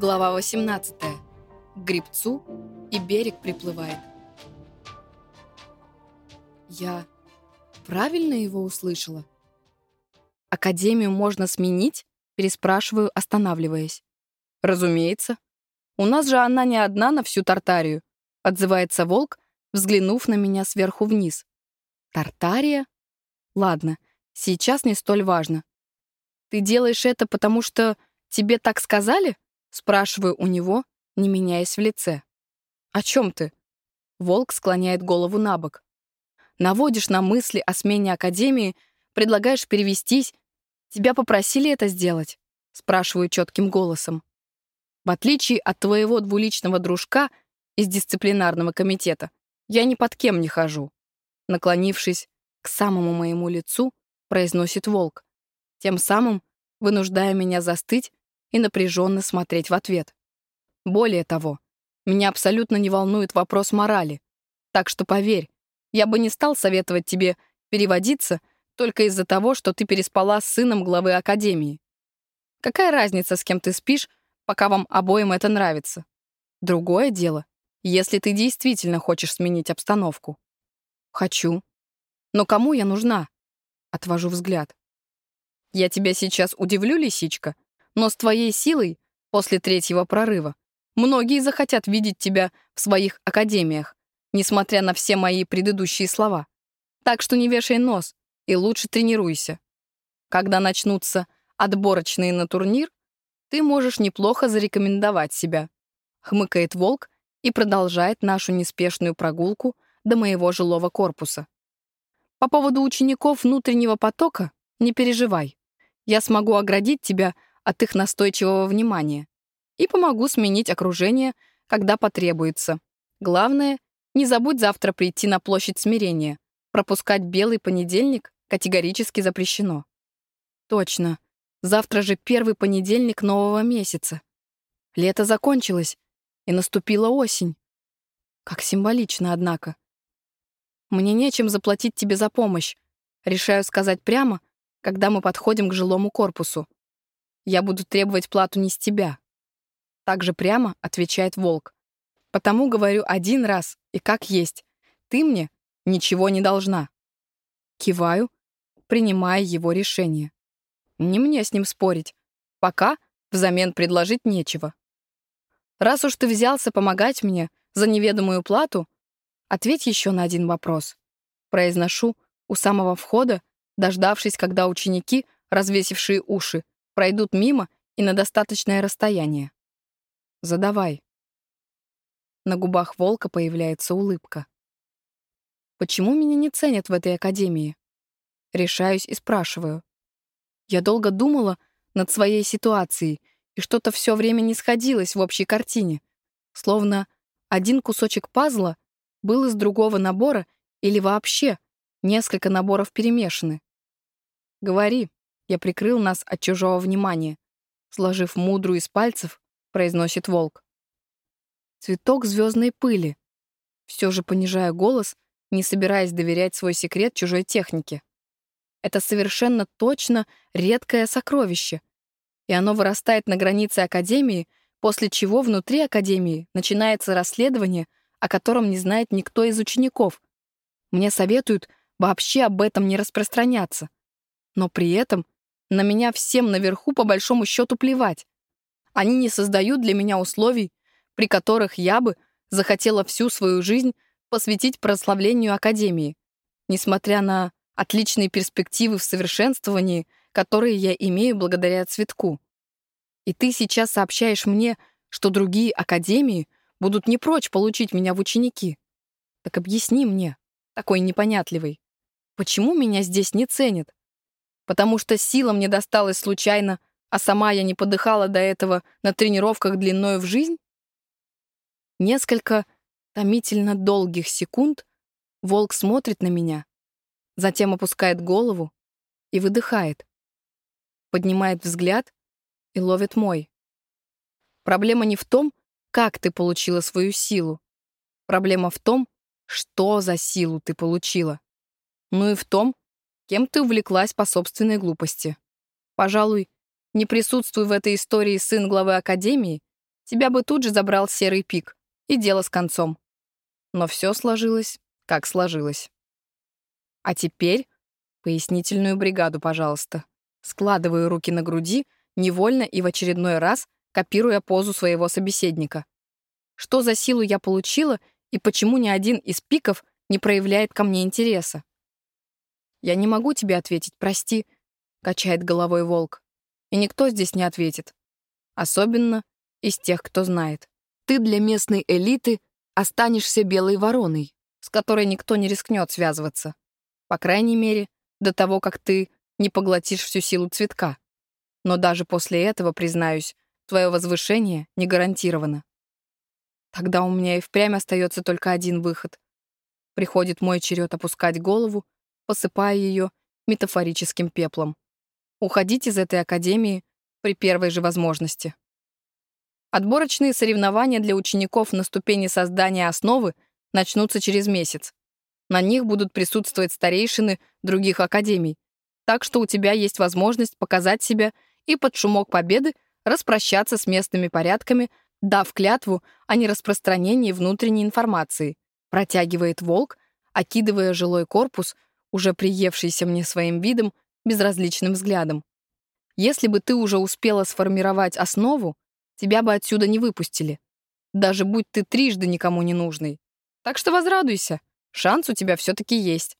Глава 18. К грибцу и берег приплывает. Я правильно его услышала? Академию можно сменить? Переспрашиваю, останавливаясь. Разумеется. У нас же она не одна на всю Тартарию. Отзывается волк, взглянув на меня сверху вниз. Тартария? Ладно, сейчас не столь важно. Ты делаешь это, потому что тебе так сказали? Спрашиваю у него, не меняясь в лице. «О чем ты?» Волк склоняет голову на бок. «Наводишь на мысли о смене академии, предлагаешь перевестись. Тебя попросили это сделать?» Спрашиваю четким голосом. В отличие от твоего двуличного дружка из дисциплинарного комитета, я ни под кем не хожу. Наклонившись к самому моему лицу, произносит волк, тем самым вынуждая меня застыть и напряженно смотреть в ответ. Более того, меня абсолютно не волнует вопрос морали. Так что поверь, я бы не стал советовать тебе переводиться только из-за того, что ты переспала с сыном главы Академии. Какая разница, с кем ты спишь, пока вам обоим это нравится? Другое дело, если ты действительно хочешь сменить обстановку. Хочу. Но кому я нужна? Отвожу взгляд. Я тебя сейчас удивлю, лисичка, но с твоей силой, после третьего прорыва, многие захотят видеть тебя в своих академиях, несмотря на все мои предыдущие слова. Так что не вешай нос и лучше тренируйся. Когда начнутся отборочные на турнир, ты можешь неплохо зарекомендовать себя. Хмыкает волк и продолжает нашу неспешную прогулку до моего жилого корпуса. По поводу учеников внутреннего потока не переживай. Я смогу оградить тебя от их настойчивого внимания и помогу сменить окружение, когда потребуется. Главное, не забудь завтра прийти на площадь смирения. Пропускать белый понедельник категорически запрещено. Точно. Завтра же первый понедельник нового месяца. Лето закончилось, и наступила осень. Как символично, однако. Мне нечем заплатить тебе за помощь. Решаю сказать прямо, когда мы подходим к жилому корпусу. Я буду требовать плату не с тебя. Так же прямо отвечает волк. Потому говорю один раз и как есть. Ты мне ничего не должна. Киваю, принимая его решение. Не мне с ним спорить. Пока взамен предложить нечего. Раз уж ты взялся помогать мне за неведомую плату, ответь еще на один вопрос. Произношу у самого входа, дождавшись, когда ученики, развесившие уши, пройдут мимо и на достаточное расстояние. Задавай. На губах волка появляется улыбка. Почему меня не ценят в этой академии? Решаюсь и спрашиваю. Я долго думала над своей ситуацией, и что-то все время не сходилось в общей картине. Словно один кусочек пазла был из другого набора или вообще несколько наборов перемешаны. Говори, я прикрыл нас от чужого внимания. Сложив мудру из пальцев, произносит волк. Цветок звездной пыли. Все же понижая голос, не собираясь доверять свой секрет чужой технике. Это совершенно точно редкое сокровище. И оно вырастает на границе Академии, после чего внутри Академии начинается расследование, о котором не знает никто из учеников. Мне советуют вообще об этом не распространяться. Но при этом на меня всем наверху по большому счету плевать. Они не создают для меня условий, при которых я бы захотела всю свою жизнь посвятить прославлению Академии, несмотря на отличные перспективы в совершенствовании, которые я имею благодаря цветку. И ты сейчас сообщаешь мне, что другие академии будут не прочь получить меня в ученики. Так объясни мне, такой непонятливый, почему меня здесь не ценят? Потому что сила мне досталась случайно, а сама я не подыхала до этого на тренировках длиною в жизнь? Несколько томительно долгих секунд волк смотрит на меня, затем опускает голову и выдыхает, поднимает взгляд и ловит мой. Проблема не в том, как ты получила свою силу. Проблема в том, что за силу ты получила. Ну и в том, кем ты увлеклась по собственной глупости. Пожалуй, не присутствуй в этой истории сын главы Академии, тебя бы тут же забрал серый пик, и дело с концом. Но все сложилось, как сложилось. А теперь пояснительную бригаду, пожалуйста. Складываю руки на груди, невольно и в очередной раз копируя позу своего собеседника. Что за силу я получила и почему ни один из пиков не проявляет ко мне интереса? «Я не могу тебе ответить, прости», — качает головой волк. «И никто здесь не ответит. Особенно из тех, кто знает. Ты для местной элиты останешься белой вороной, с которой никто не рискнет связываться. По крайней мере, до того, как ты не поглотишь всю силу цветка. Но даже после этого, признаюсь, твое возвышение не гарантировано. Тогда у меня и впрямь остается только один выход. Приходит мой черед опускать голову, посыпая ее метафорическим пеплом. Уходить из этой академии при первой же возможности. Отборочные соревнования для учеников на ступени создания основы начнутся через месяц. На них будут присутствовать старейшины других академий, так что у тебя есть возможность показать себя и под шумок победы распрощаться с местными порядками, дав клятву о нераспространении внутренней информации, протягивает волк, окидывая жилой корпус, уже приевшийся мне своим видом, безразличным взглядом. Если бы ты уже успела сформировать основу, тебя бы отсюда не выпустили. Даже будь ты трижды никому не нужный. Так что возрадуйся, шанс у тебя все-таки есть.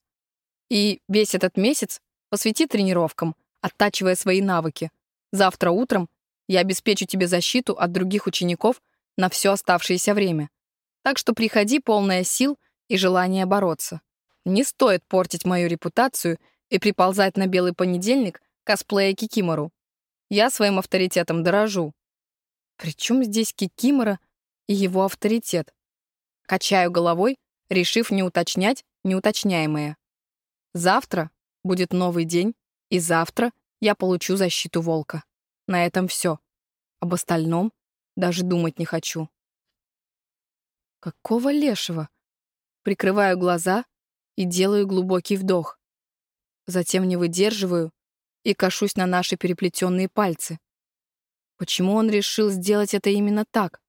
И весь этот месяц посвяти тренировкам, оттачивая свои навыки. Завтра утром я обеспечу тебе защиту от других учеников на все оставшееся время. Так что приходи полная сил и желания бороться. Не стоит портить мою репутацию и приползать на белый понедельник косплея Кикимору. Я своим авторитетом дорожу. Причем здесь Кикимора и его авторитет? Качаю головой, решив не уточнять неуточняемое. Завтра будет новый день, и завтра я получу защиту волка. На этом все. Об остальном даже думать не хочу. Какого лешего? Прикрываю глаза и делаю глубокий вдох. Затем не выдерживаю и кашусь на наши переплетенные пальцы. Почему он решил сделать это именно так?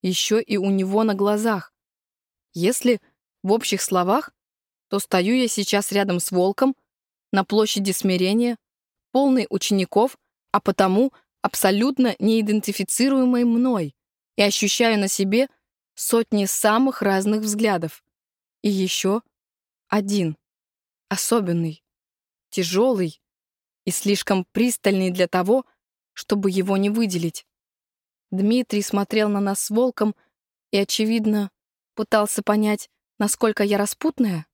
Еще и у него на глазах. Если в общих словах, то стою я сейчас рядом с волком на площади смирения, полный учеников, а потому абсолютно неидентифицируемой мной, и ощущаю на себе сотни самых разных взглядов. И еще один, особенный, тяжелый и слишком пристальный для того, чтобы его не выделить. Дмитрий смотрел на нас с волком и, очевидно, пытался понять, насколько я распутная.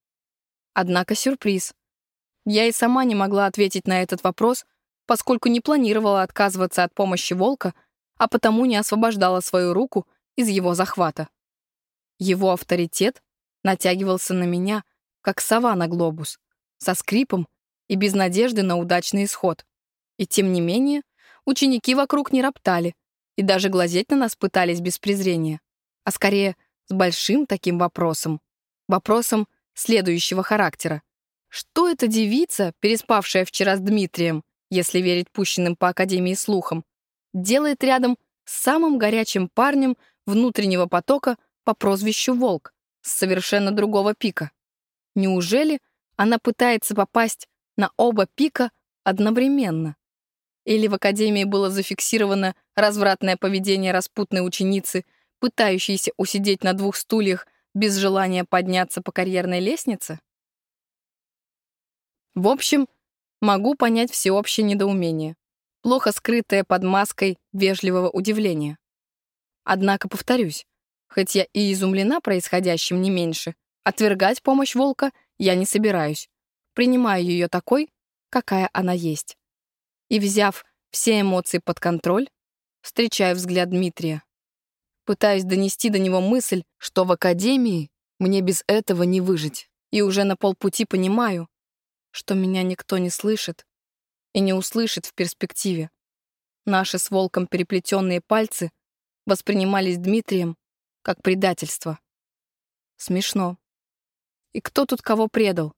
Однако сюрприз. Я и сама не могла ответить на этот вопрос, поскольку не планировала отказываться от помощи волка, а потому не освобождала свою руку из его захвата. Его авторитет натягивался на меня, как сова на глобус, со скрипом и без надежды на удачный исход. И тем не менее, Ученики вокруг не роптали и даже глазеть на нас пытались без презрения, а скорее с большим таким вопросом. Вопросом следующего характера. Что эта девица, переспавшая вчера с Дмитрием, если верить пущенным по Академии слухам, делает рядом с самым горячим парнем внутреннего потока по прозвищу Волк с совершенно другого пика? Неужели она пытается попасть на оба пика одновременно? Или в академии было зафиксировано развратное поведение распутной ученицы, пытающейся усидеть на двух стульях без желания подняться по карьерной лестнице? В общем, могу понять всеобщее недоумение, плохо скрытое под маской вежливого удивления. Однако, повторюсь, хоть я и изумлена происходящим не меньше, отвергать помощь волка я не собираюсь. Принимаю ее такой, какая она есть и, взяв все эмоции под контроль, встречаю взгляд Дмитрия. Пытаюсь донести до него мысль, что в академии мне без этого не выжить, и уже на полпути понимаю, что меня никто не слышит и не услышит в перспективе. Наши с волком переплетенные пальцы воспринимались Дмитрием как предательство. Смешно. И кто тут кого предал?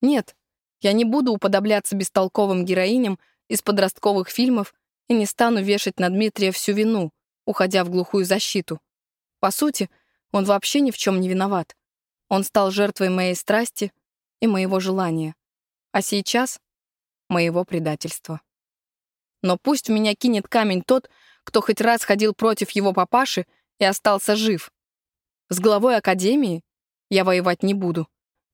Нет, я не буду уподобляться бестолковым героиням из подростковых фильмов и не стану вешать на Дмитрия всю вину, уходя в глухую защиту. По сути, он вообще ни в чем не виноват. Он стал жертвой моей страсти и моего желания. А сейчас — моего предательства. Но пусть в меня кинет камень тот, кто хоть раз ходил против его папаши и остался жив. С главой Академии я воевать не буду.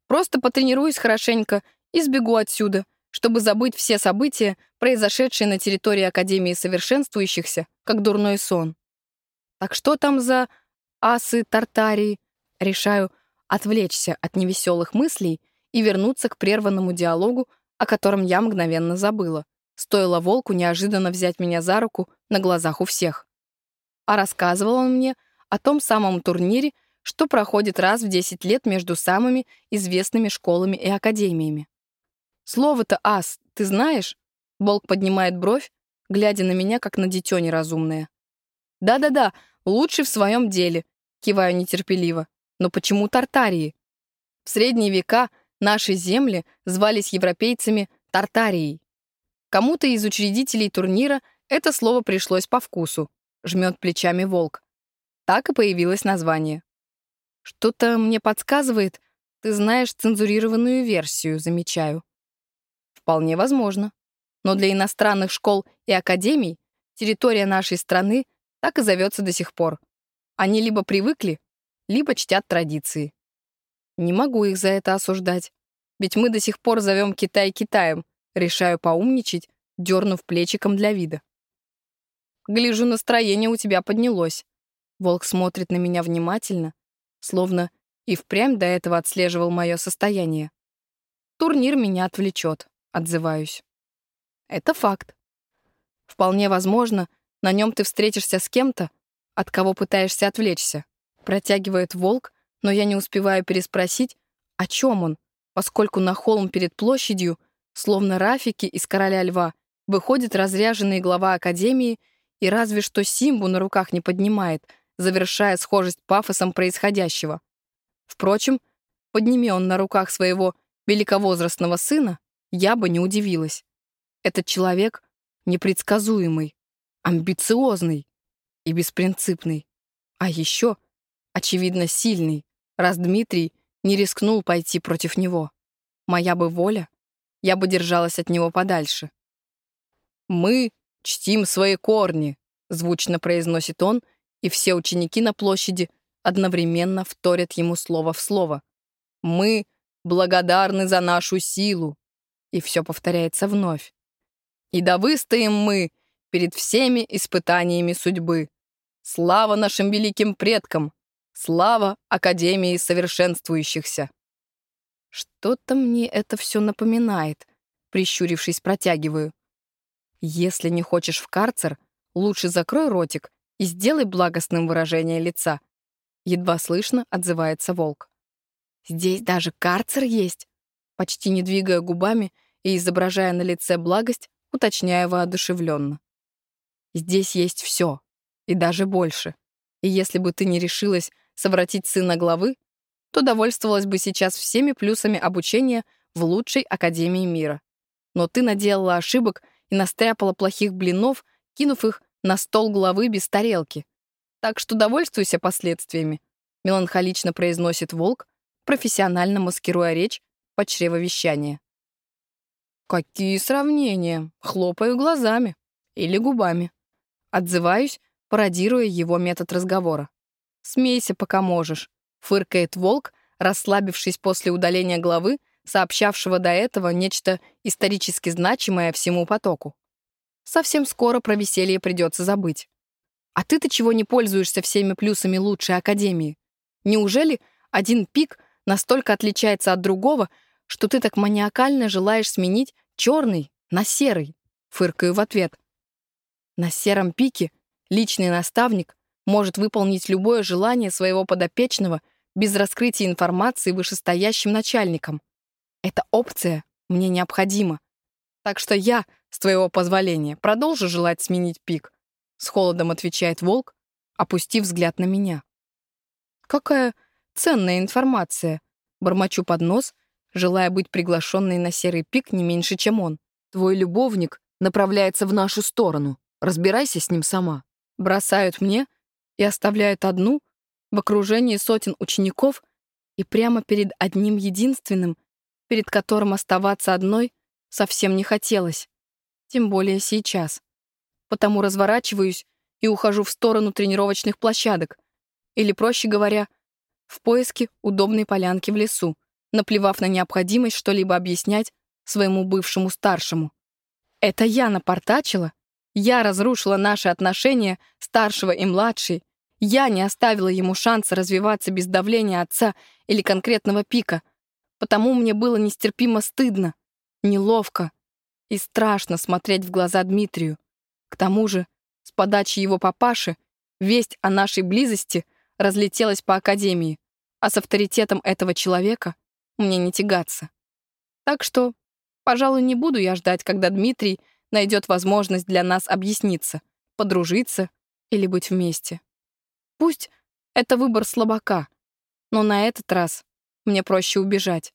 Просто потренируюсь хорошенько и сбегу отсюда, чтобы забыть все события, произошедшие на территории Академии Совершенствующихся, как дурной сон. Так что там за асы Тартарии? Решаю отвлечься от невеселых мыслей и вернуться к прерванному диалогу, о котором я мгновенно забыла. Стоило волку неожиданно взять меня за руку на глазах у всех. А рассказывал он мне о том самом турнире, что проходит раз в 10 лет между самыми известными школами и академиями. Слово-то «ас» ты знаешь? Волк поднимает бровь, глядя на меня, как на дитё неразумное. Да-да-да, лучше в своем деле, киваю нетерпеливо. Но почему Тартарии? В средние века наши земли звались европейцами Тартарией. Кому-то из учредителей турнира это слово пришлось по вкусу, жмет плечами волк. Так и появилось название. Что-то мне подсказывает, ты знаешь цензурированную версию, замечаю. Вполне возможно. Но для иностранных школ и академий территория нашей страны так и зовется до сих пор. Они либо привыкли, либо чтят традиции. Не могу их за это осуждать. Ведь мы до сих пор зовем Китай Китаем, решаю поумничать, дернув плечиком для вида. Гляжу, настроение у тебя поднялось. Волк смотрит на меня внимательно, словно и впрямь до этого отслеживал мое состояние. Турнир меня отвлечет, отзываюсь. Это факт. Вполне возможно, на нем ты встретишься с кем-то, от кого пытаешься отвлечься. Протягивает волк, но я не успеваю переспросить, о чем он, поскольку на холм перед площадью, словно рафики из «Короля льва», выходит разряженный глава Академии и разве что Симбу на руках не поднимает — завершая схожесть пафосом происходящего. Впрочем, подними он на руках своего великовозрастного сына, я бы не удивилась. Этот человек непредсказуемый, амбициозный и беспринципный. А еще, очевидно, сильный, раз Дмитрий не рискнул пойти против него. Моя бы воля, я бы держалась от него подальше. «Мы чтим свои корни», — звучно произносит он, — и все ученики на площади одновременно вторят ему слово в слово. «Мы благодарны за нашу силу!» И все повторяется вновь. «И да выстоим мы перед всеми испытаниями судьбы! Слава нашим великим предкам! Слава Академии совершенствующихся!» Что-то мне это все напоминает, прищурившись, протягиваю. Если не хочешь в карцер, лучше закрой ротик и сделай благостным выражение лица. Едва слышно отзывается волк. Здесь даже карцер есть. Почти не двигая губами и изображая на лице благость, уточняя воодушевленно. Здесь есть все, и даже больше. И если бы ты не решилась совратить сына главы, то довольствовалась бы сейчас всеми плюсами обучения в лучшей академии мира. Но ты наделала ошибок и настряпала плохих блинов, кинув их на стол главы без тарелки. Так что довольствуйся последствиями, меланхолично произносит волк, профессионально маскируя речь под чревовещание. Какие сравнения? Хлопаю глазами или губами. Отзываюсь, пародируя его метод разговора. «Смейся, пока можешь», — фыркает волк, расслабившись после удаления главы, сообщавшего до этого нечто исторически значимое всему потоку. Совсем скоро про веселье придется забыть. А ты-то чего не пользуешься всеми плюсами лучшей академии? Неужели один пик настолько отличается от другого, что ты так маниакально желаешь сменить черный на серый? Фыркаю в ответ. На сером пике личный наставник может выполнить любое желание своего подопечного без раскрытия информации вышестоящим начальникам. Эта опция мне необходима. Так что я, с твоего позволения, продолжу желать сменить пик. С холодом отвечает волк, опустив взгляд на меня. Какая ценная информация. Бормочу под нос, желая быть приглашенной на серый пик не меньше, чем он. Твой любовник направляется в нашу сторону. Разбирайся с ним сама. бросают мне и оставляют одну в окружении сотен учеников и прямо перед одним единственным, перед которым оставаться одной совсем не хотелось, тем более сейчас. Потому разворачиваюсь и ухожу в сторону тренировочных площадок, или, проще говоря, в поиске удобной полянки в лесу, наплевав на необходимость что-либо объяснять своему бывшему старшему. Это я напортачила, я разрушила наши отношения старшего и младшей, я не оставила ему шанса развиваться без давления отца или конкретного пика, потому мне было нестерпимо стыдно, неловко и страшно смотреть в глаза Дмитрию. К тому же, с подачи его папаши, весть о нашей близости разлетелась по академии, а с авторитетом этого человека мне не тягаться. Так что, пожалуй, не буду я ждать, когда Дмитрий найдет возможность для нас объясниться, подружиться или быть вместе. Пусть это выбор слабака, но на этот раз мне проще убежать.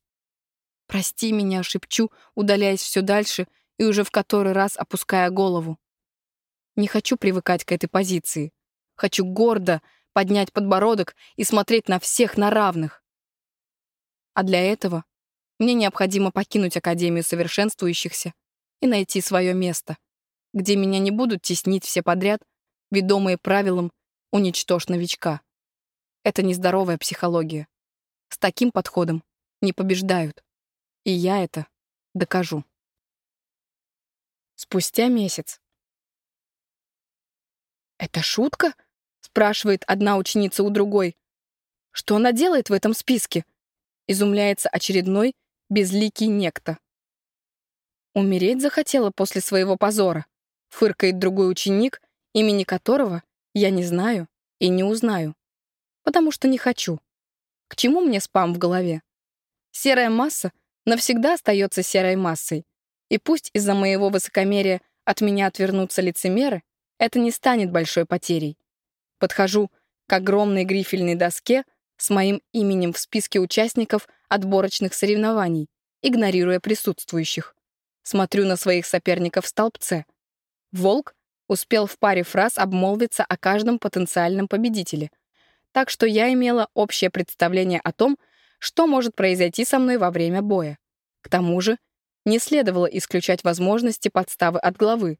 «Прости меня», — шепчу, удаляясь все дальше и уже в который раз опуская голову. Не хочу привыкать к этой позиции. Хочу гордо поднять подбородок и смотреть на всех на равных. А для этого мне необходимо покинуть Академию совершенствующихся и найти свое место, где меня не будут теснить все подряд, ведомые правилом «уничтожь новичка». Это нездоровая психология. С таким подходом не побеждают. И я это докажу. Спустя месяц. «Это шутка?» — спрашивает одна ученица у другой. «Что она делает в этом списке?» — изумляется очередной безликий некто. «Умереть захотела после своего позора», — фыркает другой ученик, имени которого я не знаю и не узнаю. Потому что не хочу. К чему мне спам в голове? Серая масса навсегда остается серой массой. И пусть из-за моего высокомерия от меня отвернутся лицемеры, это не станет большой потерей. Подхожу к огромной грифельной доске с моим именем в списке участников отборочных соревнований, игнорируя присутствующих. Смотрю на своих соперников в столбце. Волк успел в паре фраз обмолвиться о каждом потенциальном победителе, так что я имела общее представление о том, что может произойти со мной во время боя. К тому же, не следовало исключать возможности подставы от главы.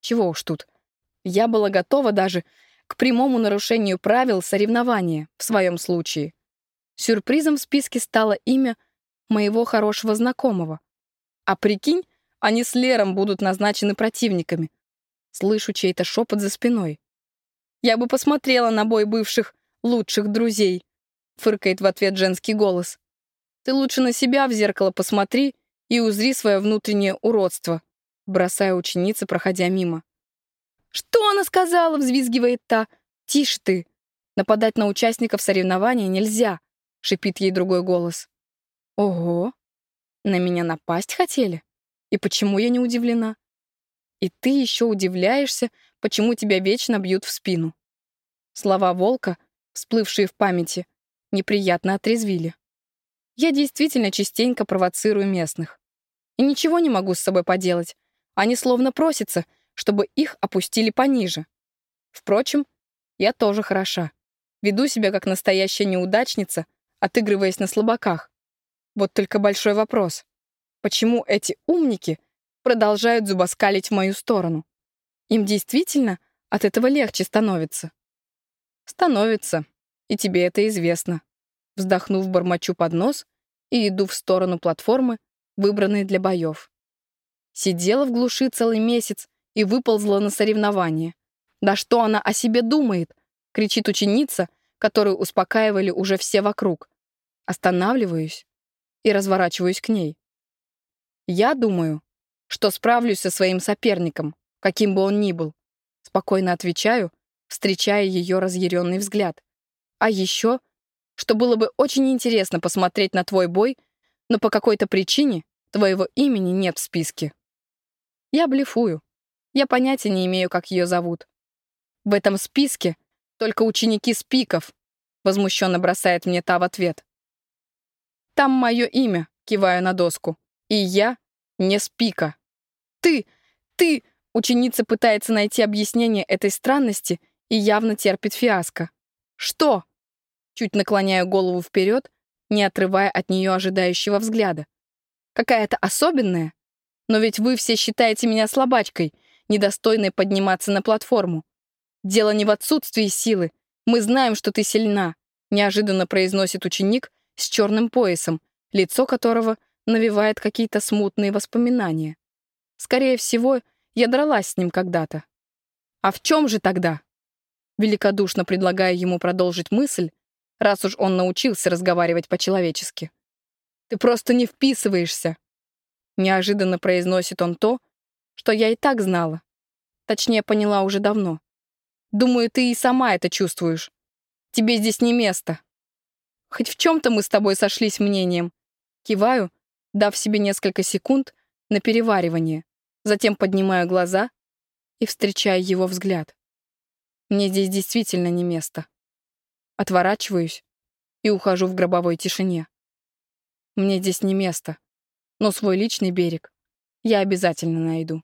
Чего уж тут. Я была готова даже к прямому нарушению правил соревнования в своем случае. Сюрпризом в списке стало имя моего хорошего знакомого. А прикинь, они с Лером будут назначены противниками. Слышу чей-то шепот за спиной. Я бы посмотрела на бой бывших лучших друзей фыркает в ответ женский голос. Ты лучше на себя в зеркало посмотри и узри свое внутреннее уродство, бросая ученица, проходя мимо. «Что она сказала?» — взвизгивает та. «Тише ты! Нападать на участников соревнования нельзя!» — шипит ей другой голос. «Ого! На меня напасть хотели? И почему я не удивлена? И ты еще удивляешься, почему тебя вечно бьют в спину?» Слова волка, всплывшие в памяти, неприятно отрезвили. Я действительно частенько провоцирую местных. И ничего не могу с собой поделать. Они словно просятся, чтобы их опустили пониже. Впрочем, я тоже хороша. Веду себя как настоящая неудачница, отыгрываясь на слабаках. Вот только большой вопрос. Почему эти умники продолжают зубоскалить в мою сторону? Им действительно от этого легче становится? Становится, и тебе это известно. Вздохнув, бормочу под нос и иду в сторону платформы, выбранной для боев. Сидела в глуши целый месяц и выползла на соревнования. «Да что она о себе думает?» — кричит ученица, которую успокаивали уже все вокруг. Останавливаюсь и разворачиваюсь к ней. Я думаю, что справлюсь со своим соперником, каким бы он ни был. Спокойно отвечаю, встречая ее разъяренный взгляд. А еще, что было бы очень интересно посмотреть на твой бой, но по какой-то причине твоего имени нет в списке. Я блефую. Я понятия не имею, как ее зовут. В этом списке только ученики с пиков, возмущенно бросает мне та в ответ. Там мое имя, киваю на доску. И я не с пика. Ты, ты, ученица пытается найти объяснение этой странности и явно терпит фиаско. «Что?» Чуть наклоняю голову вперед, не отрывая от нее ожидающего взгляда. «Какая-то особенная? Но ведь вы все считаете меня слабачкой, недостойной подниматься на платформу. Дело не в отсутствии силы. Мы знаем, что ты сильна», неожиданно произносит ученик с черным поясом, лицо которого навевает какие-то смутные воспоминания. Скорее всего, я дралась с ним когда-то. А в чем же тогда? Великодушно предлагая ему продолжить мысль, раз уж он научился разговаривать по-человечески. «Ты просто не вписываешься!» Неожиданно произносит он то, что я и так знала. Точнее, поняла уже давно. Думаю, ты и сама это чувствуешь. Тебе здесь не место. Хоть в чем-то мы с тобой сошлись мнением. Киваю, дав себе несколько секунд на переваривание, затем поднимаю глаза и встречаю его взгляд. Мне здесь действительно не место. Отворачиваюсь и ухожу в гробовой тишине. Мне здесь не место, но свой личный берег я обязательно найду.